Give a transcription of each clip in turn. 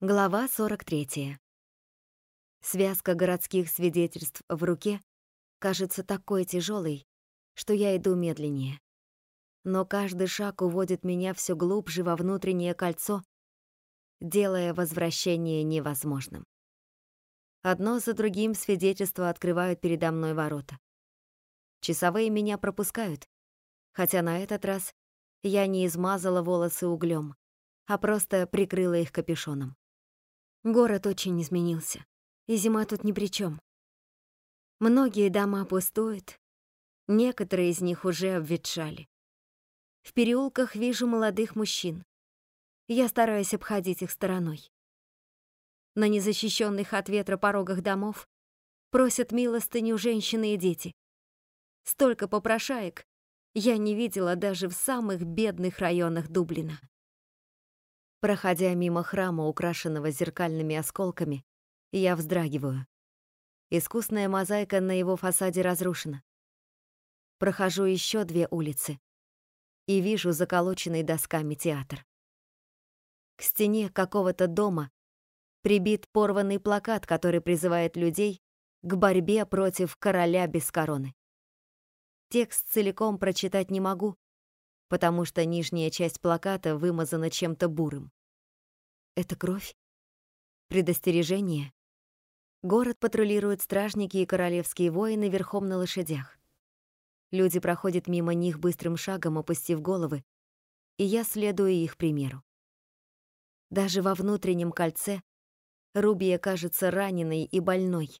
Глава 43. Связка городских свидетельств в руке кажется такой тяжелой, что я иду медленнее. Но каждый шаг уводит меня все глубже во внутреннее кольцо, делая возвращение невозможным. Одно за другим свидетельства открывают передо мной ворота. Часовые меня пропускают, хотя на этот раз я не измазала волосы углем, а просто прикрыла их капюшоном. Город очень изменился, и зима тут ни при чем. Многие дома пустуют, некоторые из них уже обветшали. В переулках вижу молодых мужчин. Я стараюсь обходить их стороной. На незащищенных от ветра порогах домов просят милостыню женщины и дети. Столько попрошаек я не видела даже в самых бедных районах Дублина. Проходя мимо храма, украшенного зеркальными осколками, я вздрагиваю. Искусная мозаика на его фасаде разрушена. Прохожу еще две улицы и вижу заколоченный досками театр. К стене какого-то дома прибит порванный плакат, который призывает людей к борьбе против короля без короны. Текст целиком прочитать не могу, потому что нижняя часть плаката вымазана чем-то бурым. Это кровь? Предостережение? Город патрулируют стражники и королевские воины верхом на лошадях. Люди проходят мимо них быстрым шагом, опустив головы, и я следую их примеру. Даже во внутреннем кольце Рубия кажется раненой и больной,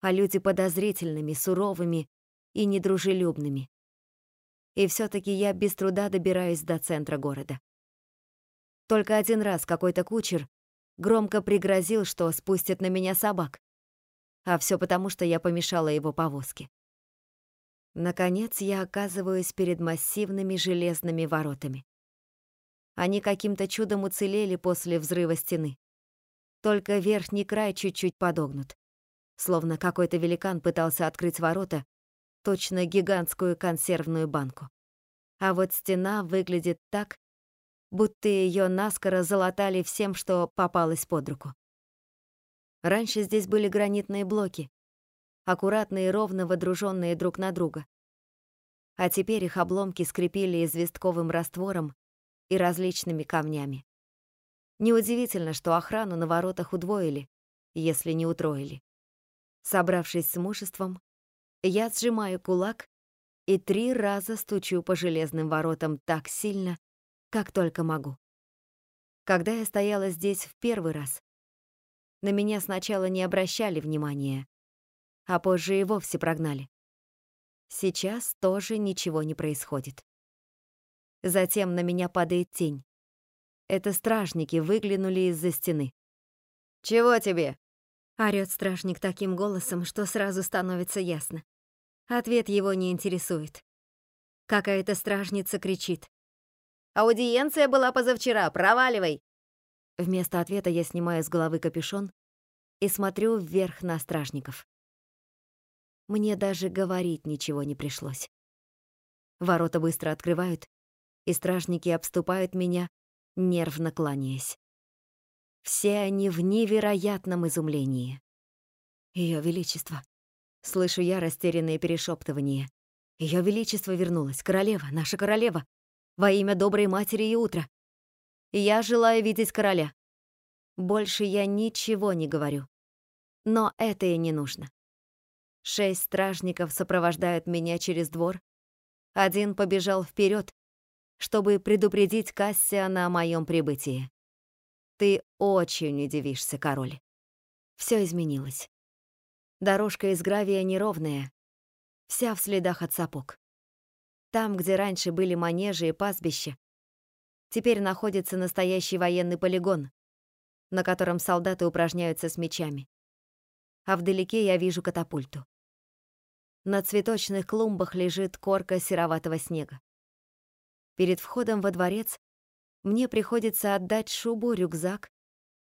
а люди подозрительными, суровыми и недружелюбными и все-таки я без труда добираюсь до центра города. Только один раз какой-то кучер громко пригрозил, что спустит на меня собак, а все потому, что я помешала его повозке. Наконец я оказываюсь перед массивными железными воротами. Они каким-то чудом уцелели после взрыва стены. Только верхний край чуть-чуть подогнут. Словно какой-то великан пытался открыть ворота точно гигантскую консервную банку. А вот стена выглядит так, будто ее наскоро залатали всем, что попалось под руку. Раньше здесь были гранитные блоки, аккуратные и ровно водруженные друг на друга. А теперь их обломки скрепили известковым раствором и различными камнями. Неудивительно, что охрану на воротах удвоили, если не утроили. Собравшись с мужеством, я сжимаю кулак и три раза стучу по железным воротам так сильно, как только могу. Когда я стояла здесь в первый раз, на меня сначала не обращали внимания, а позже и вовсе прогнали. Сейчас тоже ничего не происходит. Затем на меня падает тень. Это стражники выглянули из-за стены. «Чего тебе?» — орёт стражник таким голосом, что сразу становится ясно. Ответ его не интересует. Какая-то стражница кричит. «Аудиенция была позавчера, проваливай!» Вместо ответа я снимаю с головы капюшон и смотрю вверх на стражников. Мне даже говорить ничего не пришлось. Ворота быстро открывают, и стражники обступают меня, нервно кланяясь. Все они в невероятном изумлении. Ее Величество, Слышу я растерянные перешептывания. Ее Величество вернулось, королева, наша королева, во имя доброй матери и утра. Я желаю видеть короля. Больше я ничего не говорю. Но это и не нужно. Шесть стражников сопровождают меня через двор. Один побежал вперед, чтобы предупредить Кассиана о моем прибытии. Ты очень удивишься, король. Все изменилось. Дорожка из гравия неровная, вся в следах от сапог. Там, где раньше были манежи и пастбища, теперь находится настоящий военный полигон, на котором солдаты упражняются с мечами. А вдалеке я вижу катапульту. На цветочных клумбах лежит корка сероватого снега. Перед входом во дворец мне приходится отдать шубу, рюкзак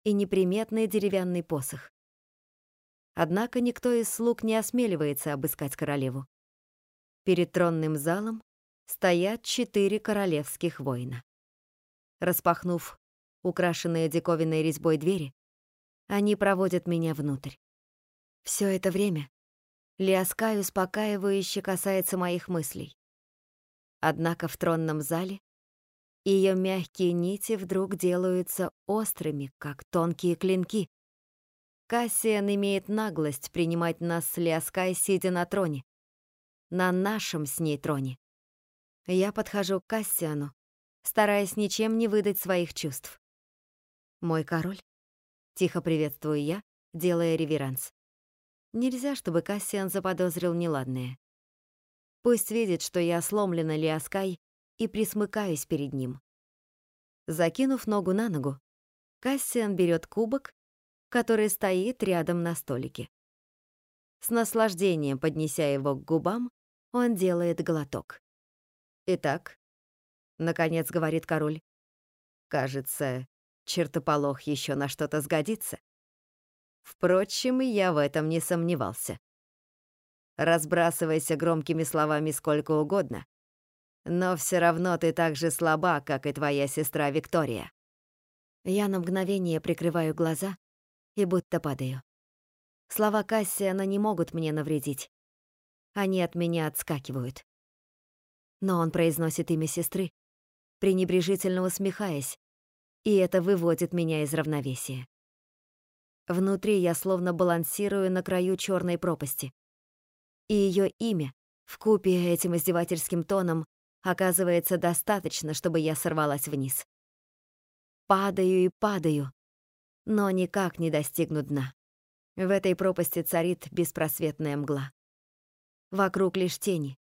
и неприметный деревянный посох. Однако никто из слуг не осмеливается обыскать королеву. Перед тронным залом стоят четыре королевских воина. Распахнув украшенные диковинной резьбой двери, они проводят меня внутрь. Все это время Лиаскай успокаивающе касается моих мыслей. Однако в тронном зале ее мягкие нити вдруг делаются острыми, как тонкие клинки. Кассиан имеет наглость принимать нас с Лиаскай, сидя на троне. На нашем с ней троне. Я подхожу к Кассиану, стараясь ничем не выдать своих чувств. «Мой король?» Тихо приветствую я, делая реверанс. Нельзя, чтобы Кассиан заподозрил неладное. Пусть видит, что я сломлена Лиаскай и присмыкаюсь перед ним. Закинув ногу на ногу, Кассиан берет кубок, который стоит рядом на столике. С наслаждением поднеся его к губам, он делает глоток. «Итак», — наконец говорит король, — «кажется, чертополох еще на что-то сгодится». Впрочем, я в этом не сомневался. Разбрасывайся громкими словами сколько угодно, но все равно ты так же слаба, как и твоя сестра Виктория. Я на мгновение прикрываю глаза и будто падаю. Слова Кассиана не могут мне навредить. Они от меня отскакивают. Но он произносит имя сестры, пренебрежительно усмехаясь, и это выводит меня из равновесия. Внутри я словно балансирую на краю черной пропасти. И ее имя, в купе этим издевательским тоном, оказывается достаточно, чтобы я сорвалась вниз. Падаю и падаю, но никак не достигну дна. В этой пропасти царит беспросветная мгла. Вокруг лишь тени.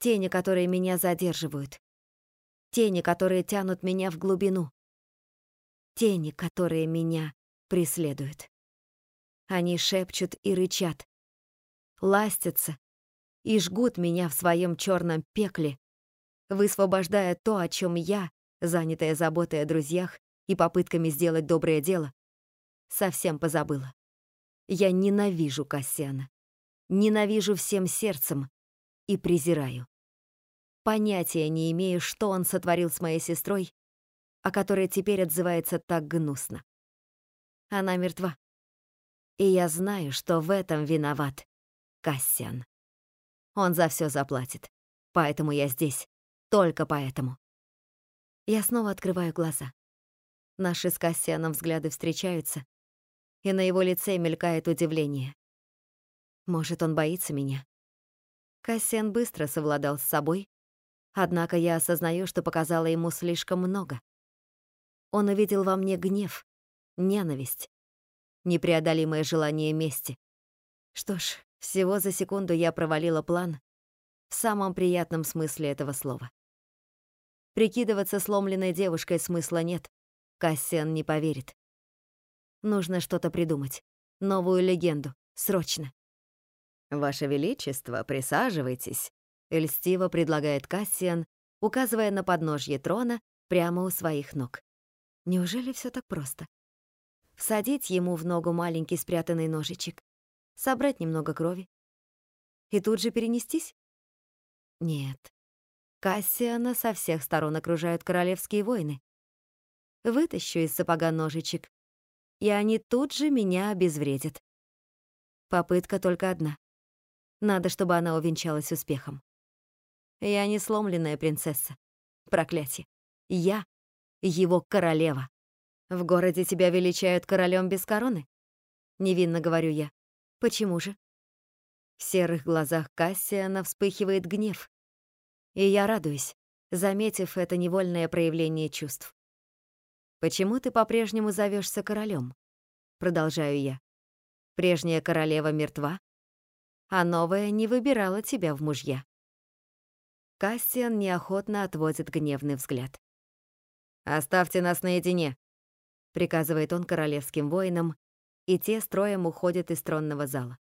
Тени, которые меня задерживают. Тени, которые тянут меня в глубину. Тени, которые меня преследуют. Они шепчут и рычат, ластятся и жгут меня в своем черном пекле, высвобождая то, о чем я, занятая заботой о друзьях и попытками сделать доброе дело, совсем позабыла. Я ненавижу Кассиана. Ненавижу всем сердцем и презираю. Понятия не имею, что он сотворил с моей сестрой, о которой теперь отзывается так гнусно. Она мертва. И я знаю, что в этом виноват Кассиан. Он за все заплатит. Поэтому я здесь, только поэтому. Я снова открываю глаза. Наши с Кассианом взгляды встречаются, и на его лице мелькает удивление. Может, он боится меня? Кассиан быстро совладал с собой, однако я осознаю, что показала ему слишком много. Он увидел во мне гнев, ненависть, непреодолимое желание мести. Что ж, всего за секунду я провалила план в самом приятном смысле этого слова. Прикидываться сломленной девушкой смысла нет. Кассиан не поверит. Нужно что-то придумать. Новую легенду. Срочно. «Ваше Величество, присаживайтесь», — льстиво предлагает Кассиан, указывая на подножье трона прямо у своих ног. Неужели все так просто? Всадить ему в ногу маленький спрятанный ножичек, собрать немного крови и тут же перенестись? Нет, Кассиана со всех сторон окружают королевские воины. Вытащу из сапога ножичек, и они тут же меня обезвредят. Попытка только одна. Надо, чтобы она увенчалась успехом. Я не сломленная принцесса. Проклятие. Я его королева. В городе тебя величают королем без короны? Невинно говорю я. Почему же? В серых глазах Кассиана вспыхивает гнев, и я радуюсь, заметив это невольное проявление чувств. «Почему ты по-прежнему зовешься королем?» Продолжаю я. «Прежняя королева мертва, а новая не выбирала тебя в мужья». Кассиан неохотно отводит гневный взгляд. «Оставьте нас наедине», — приказывает он королевским воинам, и те строем уходят из тронного зала.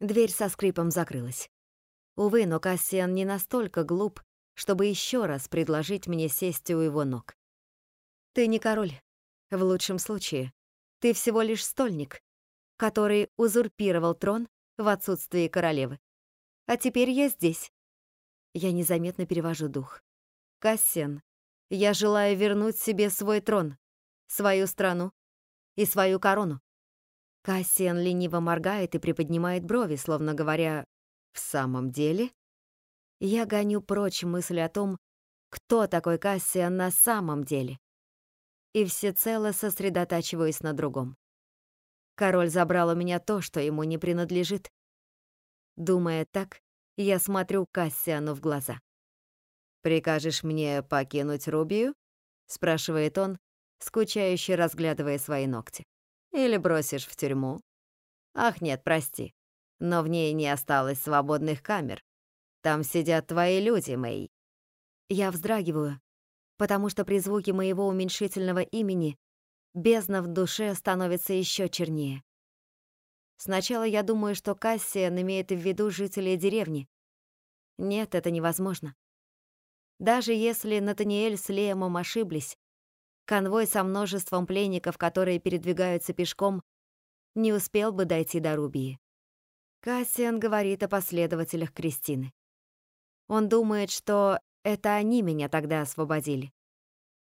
Дверь со скрипом закрылась. Увы, но Кассиан не настолько глуп, чтобы еще раз предложить мне сесть у его ног. Ты не король. В лучшем случае, ты всего лишь стольник, который узурпировал трон в отсутствие королевы. А теперь я здесь. Я незаметно перевожу дух. Кассиан, я желаю вернуть себе свой трон. свою страну и свою корону. Кассиан лениво моргает и приподнимает брови, словно говоря «в самом деле?». Я гоню прочь мысль о том, кто такой Кассиан на самом деле, и всецело сосредотачиваюсь на другом. Король забрал у меня то, что ему не принадлежит. Думая так, я смотрю Кассиану в глаза. «Прикажешь мне покинуть Рубию?» — спрашивает он, скучающе разглядывая свои ногти. «Или бросишь в тюрьму?» «Ах, нет, прости, но в ней не осталось свободных камер. Там сидят твои люди, Мэй». Я вздрагиваю, потому что при звуке моего уменьшительного имени бездна в душе становится еще чернее. Сначала я думаю, что Кассиан имеет в виду жителей деревни. Нет, это невозможно. Даже если Натаниэль с Леемом ошиблись, конвой со множеством пленников, которые передвигаются пешком, не успел бы дойти до Рубии. Кассиан говорит о последователях Кристины. Он думает, что это они меня тогда освободили.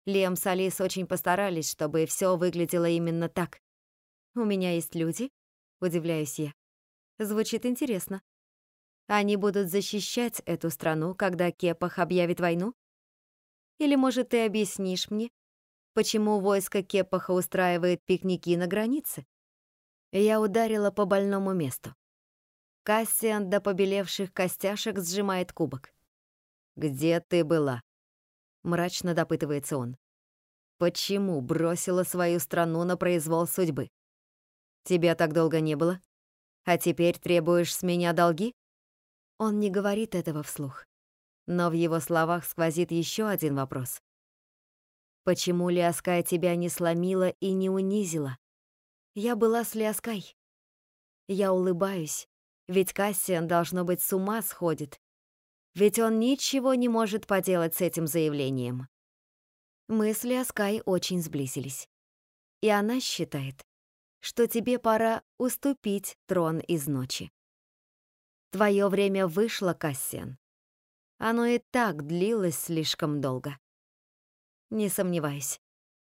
Лем с Алис очень постарались, чтобы все выглядело именно так. «У меня есть люди?» — удивляюсь я. Звучит интересно. Они будут защищать эту страну, когда Кепах объявит войну? Или, может, ты объяснишь мне, почему войско Кепаха устраивает пикники на границе? Я ударила по больному месту. Кассиан до побелевших костяшек сжимает кубок. «Где ты была?» Мрачно допытывается он. «Почему бросила свою страну на произвол судьбы? Тебя так долго не было? А теперь требуешь с меня долги?» Он не говорит этого вслух. Но в его словах сквозит еще один вопрос. Почему Лиаскай тебя не сломила и не унизила? Я была с Лиаскай. Я улыбаюсь, ведь Кассиан, должно быть, с ума сходит. Ведь он ничего не может поделать с этим заявлением. Мы с Лиаскай очень сблизились. И она считает, что тебе пора уступить трон из ночи. Твое время вышло, Кассиан. Оно и так длилось слишком долго. Не сомневаюсь,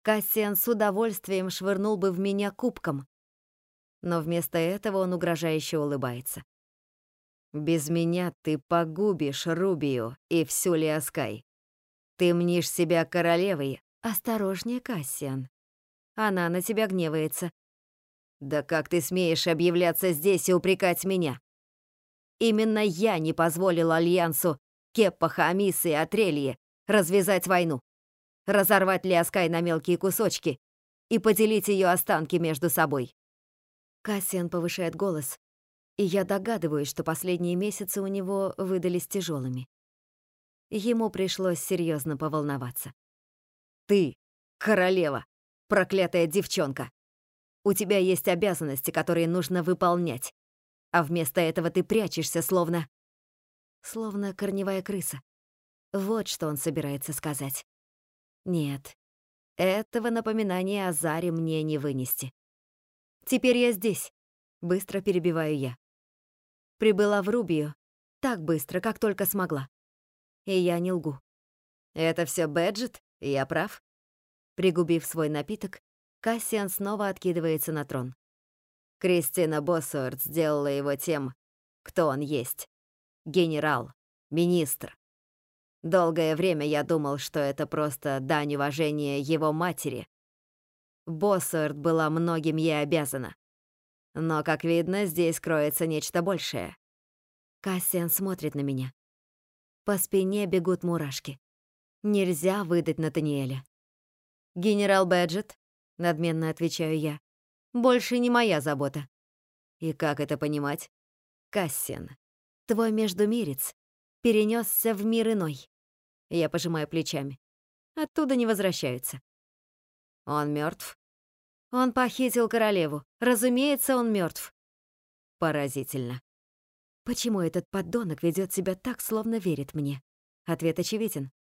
Кассиан с удовольствием швырнул бы в меня кубком, но вместо этого он угрожающе улыбается. «Без меня ты погубишь Рубию и всю Лиаскай. Ты мнишь себя королевой. Осторожнее, Кассиан. Она на тебя гневается. Да как ты смеешь объявляться здесь и упрекать меня? Именно я не позволил Альянсу Кеппаха, Амисы и Атрелье развязать войну, разорвать Лиаскай на мелкие кусочки и поделить ее останки между собой. Кассиан повышает голос, и я догадываюсь, что последние месяцы у него выдались тяжелыми. Ему пришлось серьезно поволноваться. «Ты, королева, проклятая девчонка! У тебя есть обязанности, которые нужно выполнять а вместо этого ты прячешься, словно... Словно корневая крыса. Вот что он собирается сказать. Нет, этого напоминания о Заре мне не вынести. Теперь я здесь. Быстро перебиваю я. Прибыла в Рубию так быстро, как только смогла. И я не лгу. Это все Бэджет, я прав. Пригубив свой напиток, Кассиан снова откидывается на трон. Кристина Боссуэрт сделала его тем, кто он есть. Генерал, министр. Долгое время я думал, что это просто дань уважения его матери. Боссуэрт была многим ей обязана. Но, как видно, здесь кроется нечто большее. Кассиан смотрит на меня. По спине бегут мурашки. Нельзя выдать Натаниэля. «Генерал Бэджет», — надменно отвечаю я, больше не моя забота. И как это понимать? Кассиан, твой междумирец перенесся в мир иной. Я пожимаю плечами. Оттуда не возвращаются. Он мертв. Он похитил королеву. Разумеется, он мертв. Поразительно. Почему этот подонок ведет себя так, словно верит мне? Ответ очевиден.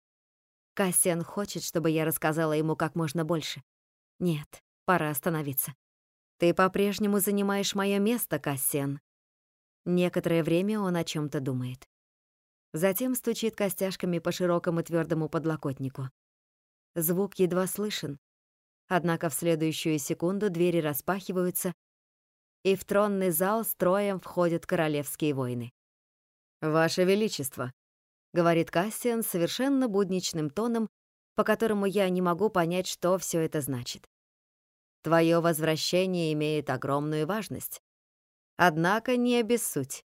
Кассиан хочет, чтобы я рассказала ему как можно больше. Нет, пора остановиться. Ты по-прежнему занимаешь мое место, Кассиан. Некоторое время он о чем то думает. Затем стучит костяшками по широкому твердому подлокотнику. Звук едва слышен, Однако в следующую секунду двери распахиваются, и в тронный зал строем входят королевские воины. «Ваше Величество», — говорит Кассиан совершенно будничным тоном, по которому я не могу понять, что все это значит. «Твое возвращение имеет огромную важность. Однако не обессудь.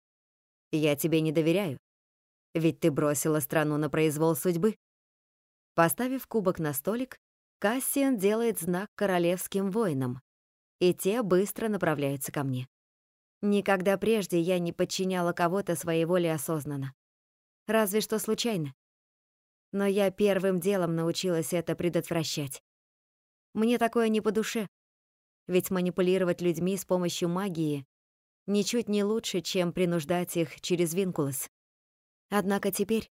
Я тебе не доверяю, ведь ты бросила страну на произвол судьбы». Поставив кубок на столик, Кассиан делает знак королевским воинам, и те быстро направляются ко мне. Никогда прежде я не подчиняла кого-то своей воле осознанно. Разве что случайно. Но я первым делом научилась это предотвращать. Мне такое не по душе. Ведь манипулировать людьми с помощью магии ничуть не лучше, чем принуждать их через винкулос. Однако теперь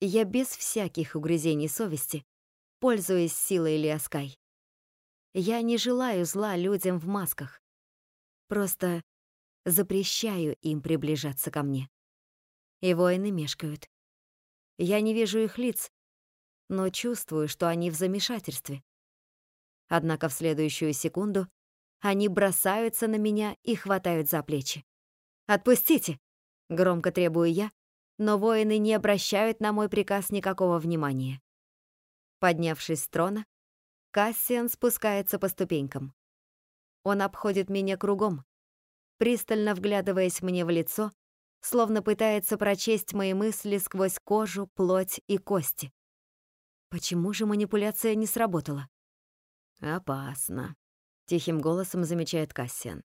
я без всяких угрызений совести пользуясь силой Лиаскай. Я не желаю зла людям в масках. Просто запрещаю им приближаться ко мне. И воины мешкают. Я не вижу их лиц, но чувствую, что они в замешательстве. Однако в следующую секунду они бросаются на меня и хватают за плечи. «Отпустите!» — громко требую я, но воины не обращают на мой приказ никакого внимания. Поднявшись с трона, Кассиан спускается по ступенькам. Он обходит меня кругом, пристально вглядываясь мне в лицо, словно пытается прочесть мои мысли сквозь кожу, плоть и кости. Почему же манипуляция не сработала? «Опасно», — тихим голосом замечает Кассиан.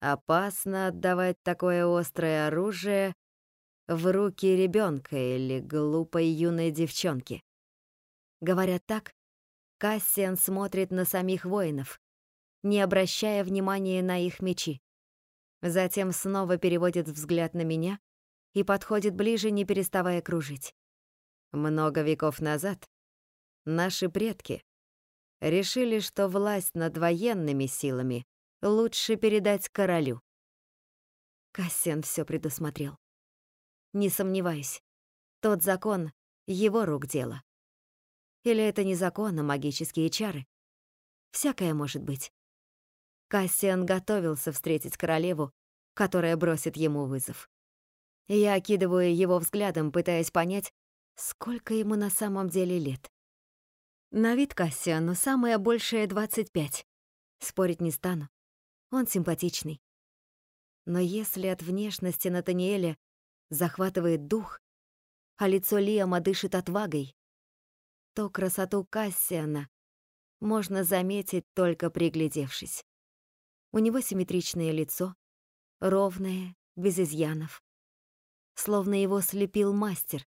«Опасно отдавать такое острое оружие в руки ребенка или глупой юной девчонки. Говорят так, Кассиан смотрит на самих воинов, не обращая внимания на их мечи. Затем снова переводит взгляд на меня и подходит ближе, не переставая кружить. Много веков назад наши предки решили, что власть над военными силами лучше передать королю. Кассиан все предусмотрел. Не сомневаюсь, тот закон — его рук дело. Или это не закон, а магические чары? Всякое может быть. Кассиан готовился встретить королеву, которая бросит ему вызов. Я окидываю его взглядом, пытаясь понять, сколько ему на самом деле лет. На вид Кассиану самое большее 25. Спорить не стану. Он симпатичный. Но если от внешности Натаниэля захватывает дух, а лицо Лиама дышит отвагой, то красоту Кассиана можно заметить только приглядевшись. У него симметричное лицо, ровное, без изъянов. Словно его слепил мастер.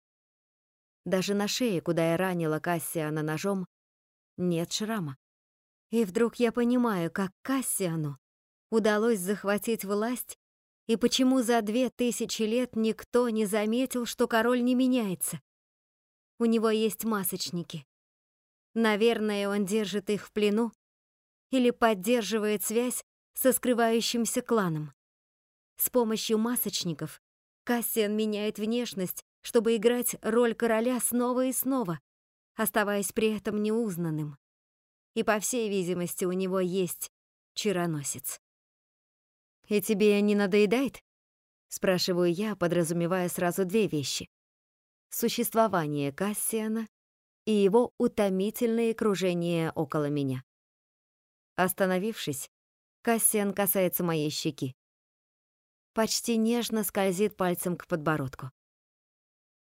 Даже на шее, куда я ранила Кассиана ножом, нет шрама. И вдруг я понимаю, как Кассиану удалось захватить власть и почему за две тысячи лет никто не заметил, что король не меняется. У него есть масочники. Наверное, он держит их в плену или поддерживает связь со скрывающимся кланом. С помощью масочников Кассиан меняет внешность, чтобы играть роль короля снова и снова, оставаясь при этом неузнанным. И, по всей видимости, у него есть чароносец. «И тебе не надоедает?» — спрашиваю я, подразумевая сразу две вещи существование Кассиана и его утомительное кружение около меня. Остановившись, Кассиан касается моей щеки. Почти нежно скользит пальцем к подбородку.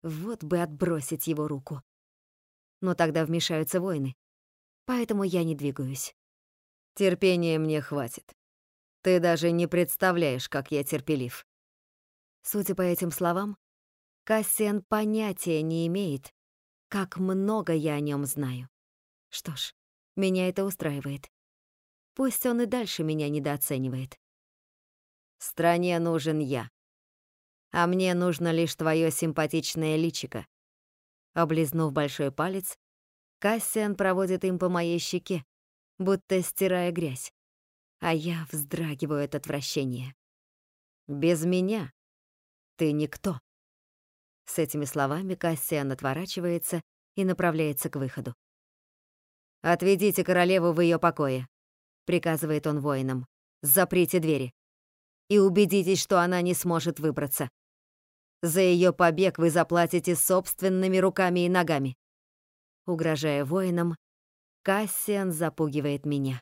Вот бы отбросить его руку. Но тогда вмешаются воины, поэтому я не двигаюсь. Терпения мне хватит. Ты даже не представляешь, как я терпелив. Судя по этим словам, Кассиан понятия не имеет, как много я о нем знаю. Что ж, меня это устраивает. Пусть он и дальше меня недооценивает. Стране нужен я. А мне нужно лишь твое симпатичное личико. Облизнув большой палец, Кассиан проводит им по моей щеке, будто стирая грязь. А я вздрагиваю от отвращения. Без меня ты никто. С этими словами Кассиан отворачивается и направляется к выходу. «Отведите королеву в ее покое», — приказывает он воинам. «Заприте двери. И убедитесь, что она не сможет выбраться. За ее побег вы заплатите собственными руками и ногами». Угрожая воинам, Кассиан запугивает меня.